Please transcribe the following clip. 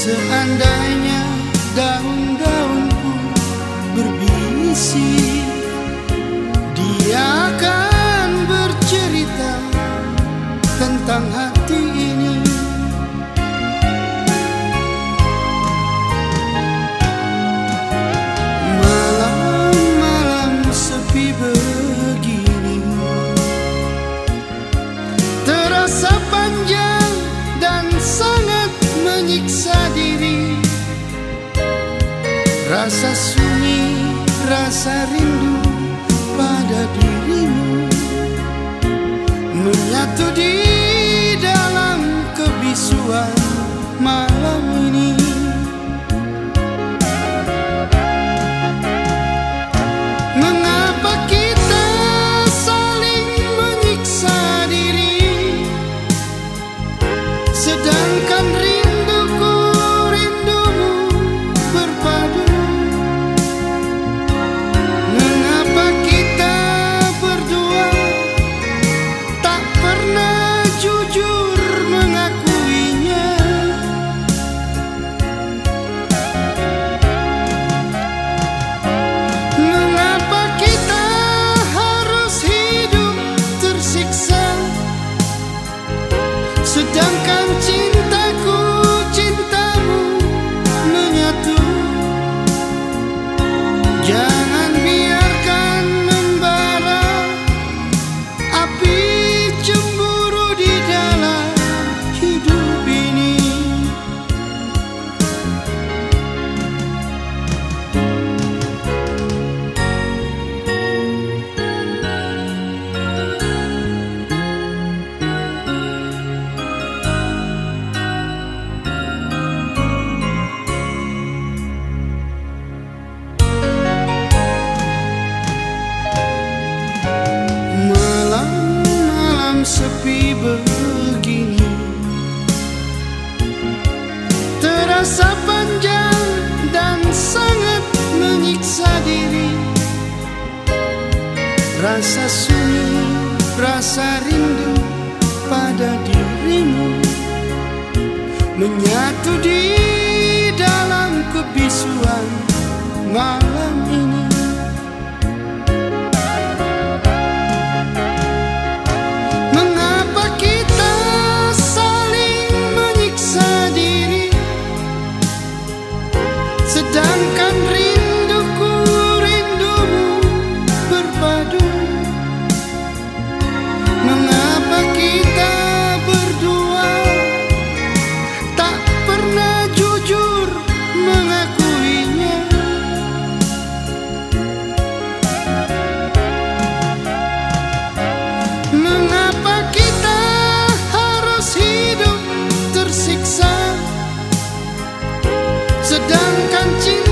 Seandainya daun-daunku berbisik Dia akan bercerita tentang hati ini. Malam-malam sepi begini Terasa sendiri Rasa sunyi, rasa rindu pada dirimu. Menyatu di dalam kebisuan malam ini. Mengapa kita saling menyiksa diri? Sedangkan rindu sepi begini. Terasa panjang dan sangat menyiksa diri. Rasa sunyi, rasa rindu pada dirimu. Menyatu di dalam kebisuan malam Sedangkan cintaku,